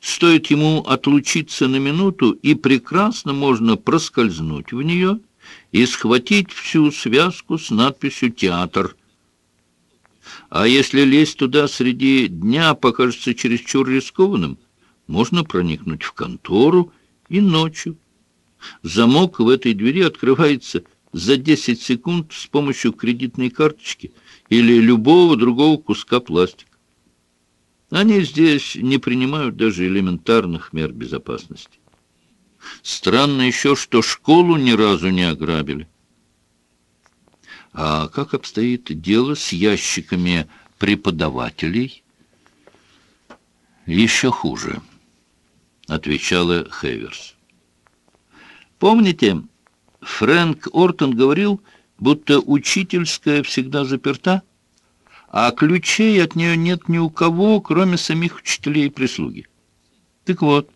Стоит ему отлучиться на минуту, и прекрасно можно проскользнуть в нее и схватить всю связку с надписью «Театр». А если лезть туда среди дня покажется чересчур рискованным, можно проникнуть в контору и ночью. Замок в этой двери открывается за 10 секунд с помощью кредитной карточки или любого другого куска пластика. Они здесь не принимают даже элементарных мер безопасности. Странно еще, что школу ни разу не ограбили. А как обстоит дело с ящиками преподавателей? Еще хуже, отвечала Хеверс. Помните, Фрэнк Ортон говорил, будто учительская всегда заперта? А ключей от нее нет ни у кого, кроме самих учителей и прислуги. Так вот,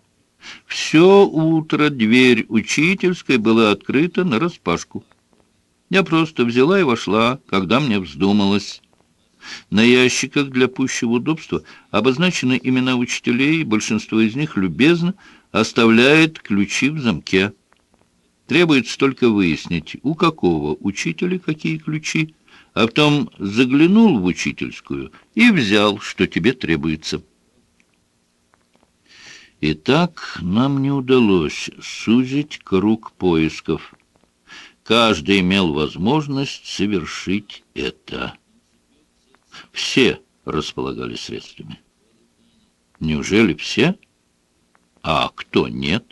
все утро дверь учительской была открыта нараспашку. Я просто взяла и вошла, когда мне вздумалось. На ящиках для пущего удобства обозначены имена учителей, большинство из них любезно оставляет ключи в замке. Требуется только выяснить, у какого учителя какие ключи, а потом заглянул в учительскую и взял, что тебе требуется. Итак, нам не удалось сузить круг поисков. Каждый имел возможность совершить это. Все располагали средствами. Неужели все? А кто нет?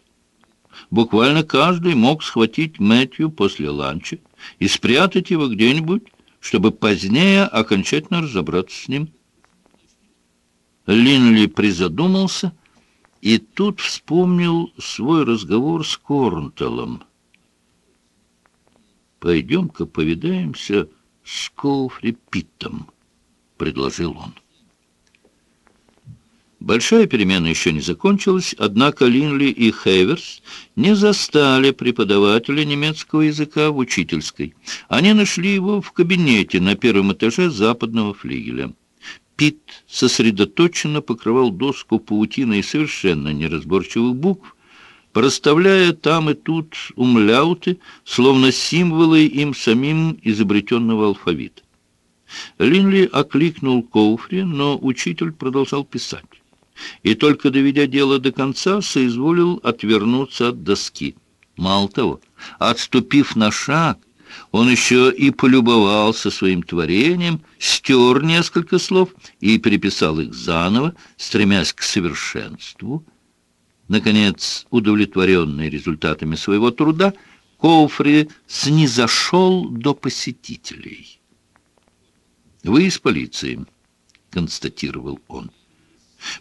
Буквально каждый мог схватить Мэтью после ланча и спрятать его где-нибудь, чтобы позднее окончательно разобраться с ним. Линли призадумался и тут вспомнил свой разговор с Корнтеллом. «Пойдем-ка повидаемся с Коуфри Питтом», — предложил он. Большая перемена еще не закончилась, однако Линли и Хейверс не застали преподавателя немецкого языка в учительской. Они нашли его в кабинете на первом этаже западного флигеля. Пит сосредоточенно покрывал доску паутиной совершенно неразборчивых букв, проставляя там и тут умляуты, словно символы им самим изобретенного алфавита. Линли окликнул Коуфри, но учитель продолжал писать и, только доведя дело до конца, соизволил отвернуться от доски. Мало того, отступив на шаг, он еще и полюбовался своим творением, стер несколько слов и переписал их заново, стремясь к совершенству. Наконец, удовлетворенный результатами своего труда, Коуфри снизошел до посетителей. «Вы из полиции», — констатировал он.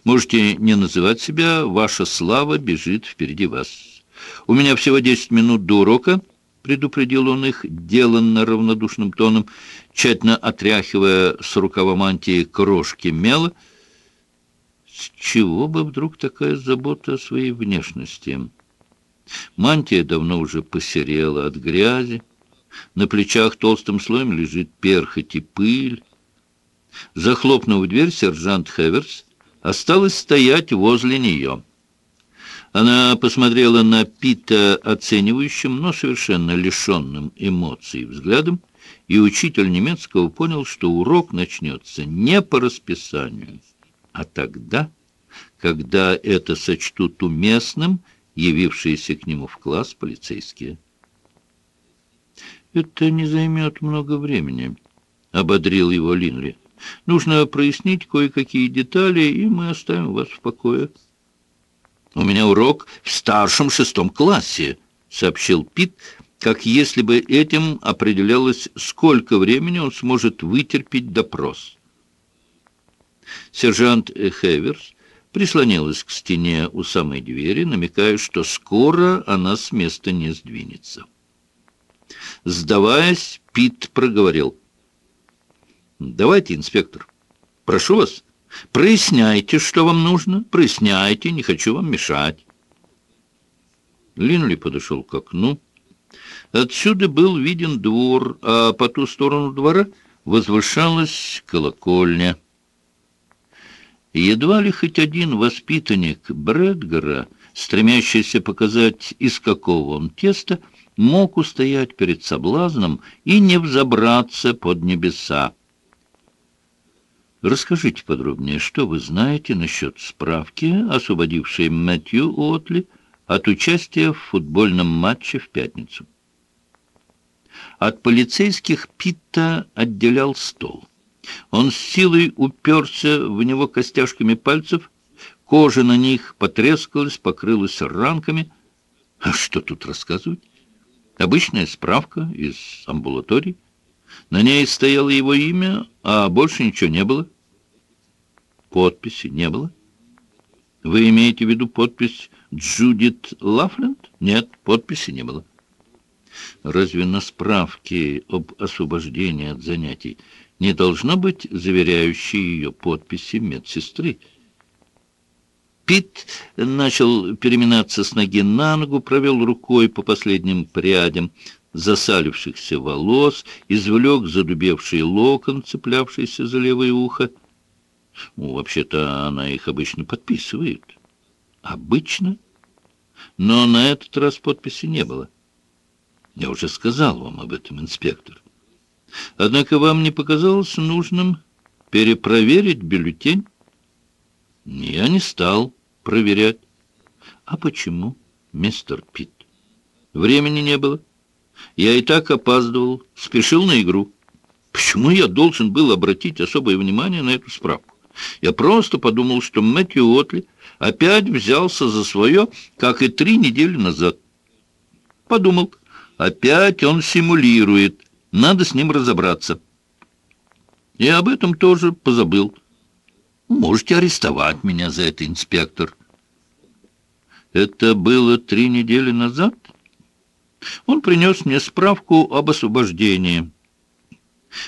Можете не называть себя, ваша слава бежит впереди вас. У меня всего десять минут до урока, предупредил он их, деланно равнодушным тоном, тщательно отряхивая с рукава мантии крошки мела. С чего бы вдруг такая забота о своей внешности? Мантия давно уже посерела от грязи, на плечах толстым слоем лежит перхоть и пыль. Захлопнув дверь, сержант Хеверс осталась стоять возле нее. Она посмотрела на Пита оценивающим, но совершенно лишенным эмоций взглядом, и учитель немецкого понял, что урок начнется не по расписанию, а тогда, когда это сочтут уместным явившиеся к нему в класс полицейские. «Это не займет много времени», — ободрил его Линри. Нужно прояснить кое-какие детали, и мы оставим вас в покое. «У меня урок в старшем шестом классе», — сообщил Пит, как если бы этим определялось, сколько времени он сможет вытерпеть допрос. Сержант Хеверс прислонилась к стене у самой двери, намекая, что скоро она с места не сдвинется. Сдаваясь, Пит проговорил — Давайте, инспектор, прошу вас, проясняйте, что вам нужно, проясняйте, не хочу вам мешать. Линли подошел к окну. Отсюда был виден двор, а по ту сторону двора возвышалась колокольня. Едва ли хоть один воспитанник Брэдгара, стремящийся показать, из какого он теста, мог устоять перед соблазном и не взобраться под небеса. Расскажите подробнее, что вы знаете насчет справки, освободившей Мэтью Уотли от участия в футбольном матче в пятницу. От полицейских Питта отделял стол. Он с силой уперся в него костяшками пальцев, кожа на них потрескалась, покрылась ранками. А что тут рассказывать? Обычная справка из амбулатории. На ней стояло его имя, а больше ничего не было. Подписи не было? Вы имеете в виду подпись Джудит Лафленд? Нет, подписи не было. Разве на справке об освобождении от занятий не должно быть заверяющей ее подписи медсестры? Пит начал переминаться с ноги на ногу, провел рукой по последним прядям засалившихся волос, извлек задубевший локон, цеплявшийся за левое ухо. Ну, вообще-то она их обычно подписывает. Обычно? но на этот раз подписи не было. Я уже сказал вам об этом, инспектор. Однако вам не показалось нужным перепроверить бюллетень? Я не стал проверять. А почему, мистер Питт? Времени не было. Я и так опаздывал, спешил на игру. Почему я должен был обратить особое внимание на эту справку? Я просто подумал, что Мэтью Отли опять взялся за свое, как и три недели назад. Подумал, опять он симулирует, надо с ним разобраться. И об этом тоже позабыл. Можете арестовать меня за это, инспектор. Это было три недели назад? Он принес мне справку об освобождении.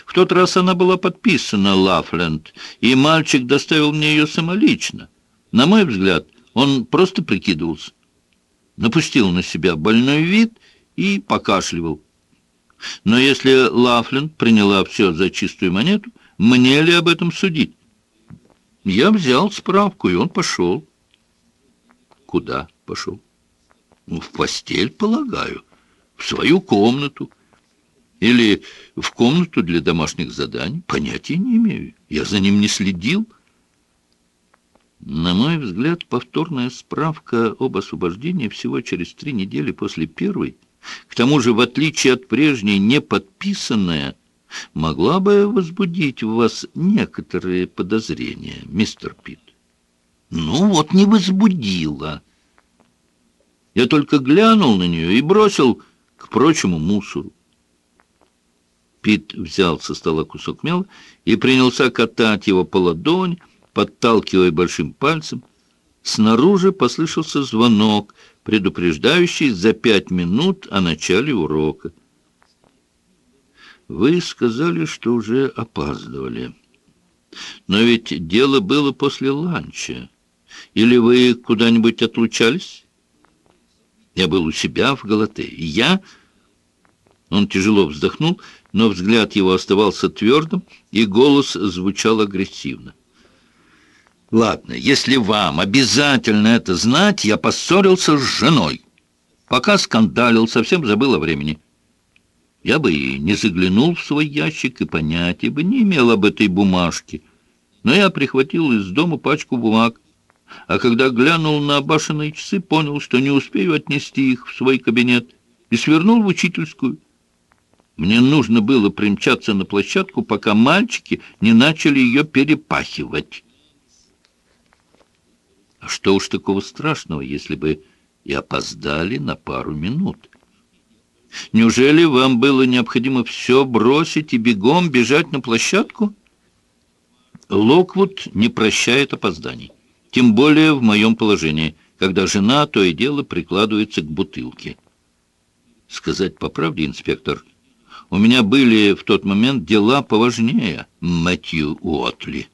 В тот раз она была подписана Лафленд, и мальчик доставил мне ее самолично. На мой взгляд, он просто прикидывался. Напустил на себя больной вид и покашливал. Но если Лафленд приняла все за чистую монету, мне ли об этом судить? Я взял справку, и он пошел. Куда пошел? В постель, полагаю, в свою комнату. Или в комнату для домашних заданий? Понятия не имею. Я за ним не следил. На мой взгляд, повторная справка об освобождении всего через три недели после первой, к тому же, в отличие от прежней, не подписанная, могла бы возбудить в вас некоторые подозрения, мистер Питт. Ну вот не возбудила. Я только глянул на нее и бросил к прочему мусору. Пит взял со стола кусок мела и принялся катать его по ладони, подталкивая большим пальцем. Снаружи послышался звонок, предупреждающий за пять минут о начале урока. «Вы сказали, что уже опаздывали. Но ведь дело было после ланча. Или вы куда-нибудь отлучались?» «Я был у себя в Галатее. Я...» Он тяжело вздохнул, но взгляд его оставался твердым, и голос звучал агрессивно. «Ладно, если вам обязательно это знать, я поссорился с женой. Пока скандалил, совсем забыл о времени. Я бы и не заглянул в свой ящик, и понятия бы не имел об этой бумажке. Но я прихватил из дома пачку бумаг, а когда глянул на башенные часы, понял, что не успею отнести их в свой кабинет, и свернул в учительскую. Мне нужно было примчаться на площадку, пока мальчики не начали ее перепахивать. А что уж такого страшного, если бы и опоздали на пару минут? Неужели вам было необходимо все бросить и бегом бежать на площадку? Локвуд не прощает опозданий, тем более в моем положении, когда жена то и дело прикладывается к бутылке. Сказать по правде, инспектор — у меня были в тот момент дела поважнее Мэтью Уотли.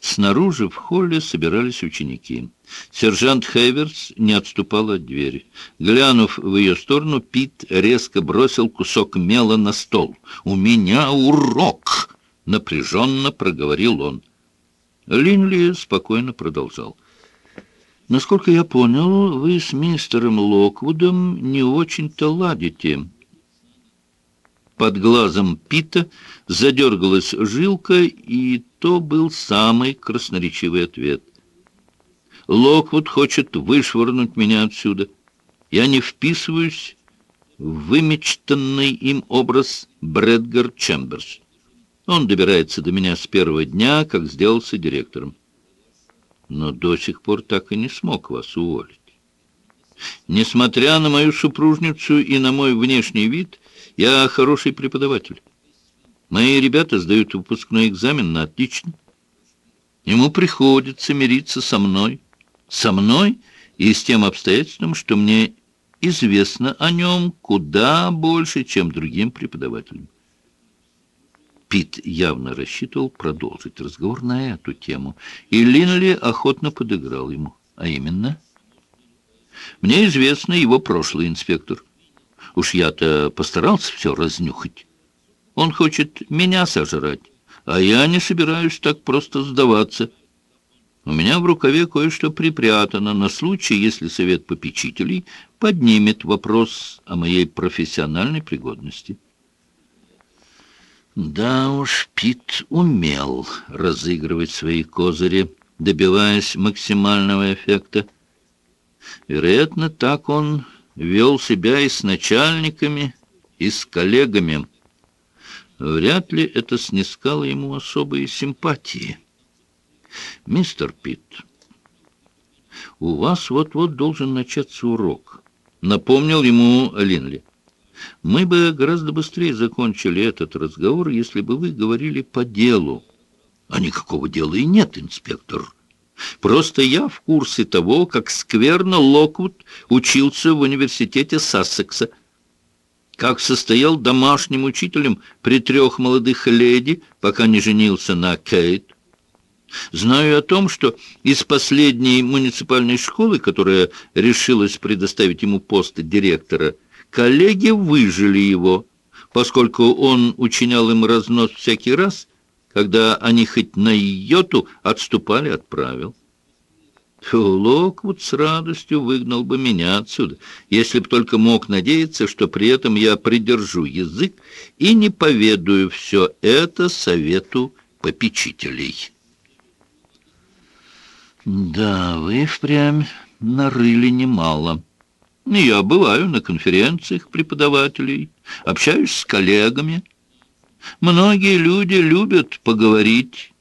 Снаружи в холле собирались ученики. Сержант Хейверс не отступал от двери. Глянув в ее сторону, Пит резко бросил кусок мела на стол. «У меня урок!» — напряженно проговорил он. Линли спокойно продолжал. «Насколько я понял, вы с мистером Локвудом не очень-то ладите». Под глазом Пита задергалась жилка, и то был самый красноречивый ответ. «Локвуд хочет вышвырнуть меня отсюда. Я не вписываюсь в вымечтанный им образ Брэдгар Чемберс. Он добирается до меня с первого дня, как сделался директором. Но до сих пор так и не смог вас уволить. Несмотря на мою супружницу и на мой внешний вид, я хороший преподаватель. Мои ребята сдают выпускной экзамен на отлично. Ему приходится мириться со мной. Со мной и с тем обстоятельством, что мне известно о нем куда больше, чем другим преподавателям. Пит явно рассчитывал продолжить разговор на эту тему, и Линли охотно подыграл ему, а именно... Мне известно его прошлый инспектор. Уж я-то постарался все разнюхать. Он хочет меня сожрать, а я не собираюсь так просто сдаваться. У меня в рукаве кое-что припрятано на случай, если совет попечителей поднимет вопрос о моей профессиональной пригодности. Да уж, Пит умел разыгрывать свои козыри, добиваясь максимального эффекта. Вероятно, так он вел себя и с начальниками, и с коллегами. Вряд ли это снискало ему особые симпатии. «Мистер Питт, у вас вот-вот должен начаться урок», — напомнил ему Линли. «Мы бы гораздо быстрее закончили этот разговор, если бы вы говорили по делу». «А никакого дела и нет, инспектор». Просто я в курсе того, как скверно Локвуд учился в университете Сассекса, как состоял домашним учителем при трех молодых леди, пока не женился на Кейт, Знаю о том, что из последней муниципальной школы, которая решилась предоставить ему пост директора, коллеги выжили его, поскольку он учинял им разнос всякий раз, когда они хоть на йоту отступали от правил. Локвуд с радостью выгнал бы меня отсюда, если б только мог надеяться, что при этом я придержу язык и не поведаю все это совету попечителей». Да, вы впрямь нарыли немало. Я бываю на конференциях преподавателей, общаюсь с коллегами. Многие люди любят поговорить.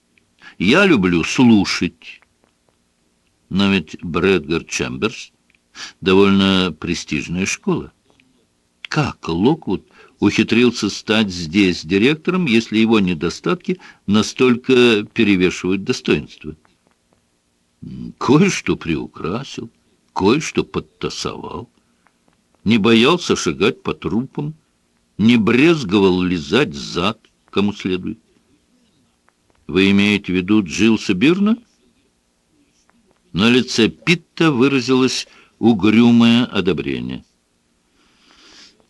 Я люблю слушать. Но ведь Брэдгар Чемберс — довольно престижная школа. Как Локвуд ухитрился стать здесь директором, если его недостатки настолько перевешивают достоинства? Кое-что приукрасил, кое-что подтасовал. Не боялся шагать по трупам, не брезговал лизать зад, кому следует. Вы имеете в виду Джилса Бирна? На лице Питта выразилось угрюмое одобрение.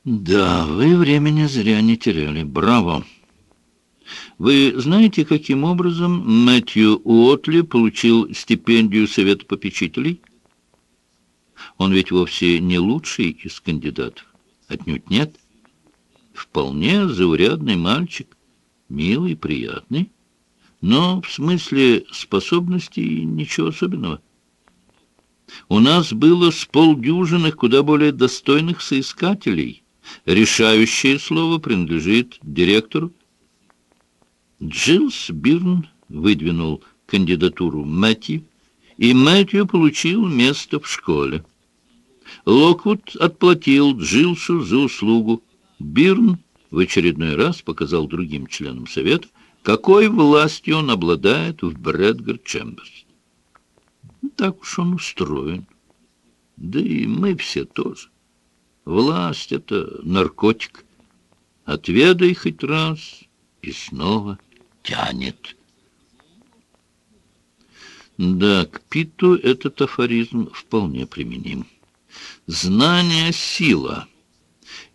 Да, вы времени зря не теряли. Браво! Вы знаете, каким образом Мэтью Уотли получил стипендию Совета попечителей? Он ведь вовсе не лучший из кандидатов. Отнюдь нет. Вполне заурядный мальчик, милый, приятный. Но в смысле способностей ничего особенного. У нас было с полдюжины куда более достойных соискателей. Решающее слово принадлежит директору Джилс Бирн выдвинул кандидатуру Мэтью, и Мэтью получил место в школе. Локвуд отплатил Джилсу за услугу. Бирн в очередной раз показал другим членам совета, какой властью он обладает в Брэдгар Чемберс. Так уж он устроен. Да и мы все тоже. Власть — это наркотик. Отведай хоть раз и снова — тянет. Да, к Питу этот афоризм вполне применим. Знание — сила,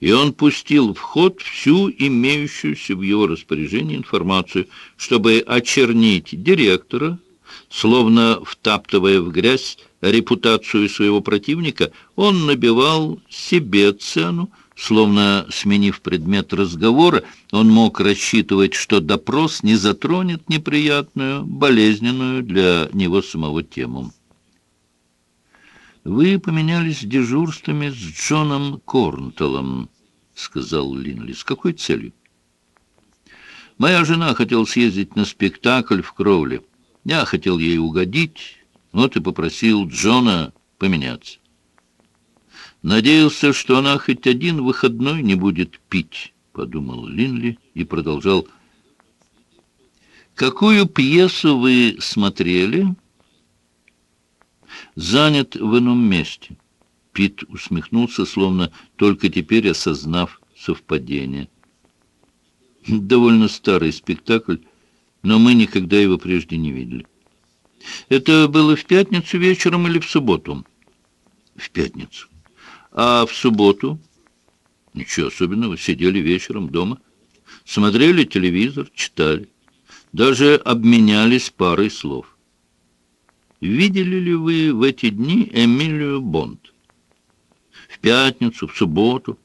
и он пустил в ход всю имеющуюся в его распоряжении информацию, чтобы очернить директора, словно втаптывая в грязь репутацию своего противника, он набивал себе цену, Словно сменив предмет разговора, он мог рассчитывать, что допрос не затронет неприятную, болезненную для него самого тему. «Вы поменялись дежурствами с Джоном Корнтеллом», — сказал Линли. «С какой целью?» «Моя жена хотела съездить на спектакль в Кровле. Я хотел ей угодить, вот и попросил Джона поменяться. Надеялся, что она хоть один выходной не будет пить, подумал Линли и продолжал. Какую пьесу вы смотрели? Занят в ином месте. Пит усмехнулся, словно только теперь осознав совпадение. Довольно старый спектакль, но мы никогда его прежде не видели. Это было в пятницу вечером или в субботу? В пятницу. А в субботу? Ничего особенного, сидели вечером дома. Смотрели телевизор, читали. Даже обменялись парой слов. видели ли вы в эти дни Эмилию Бонд? Пятницу, в субботу,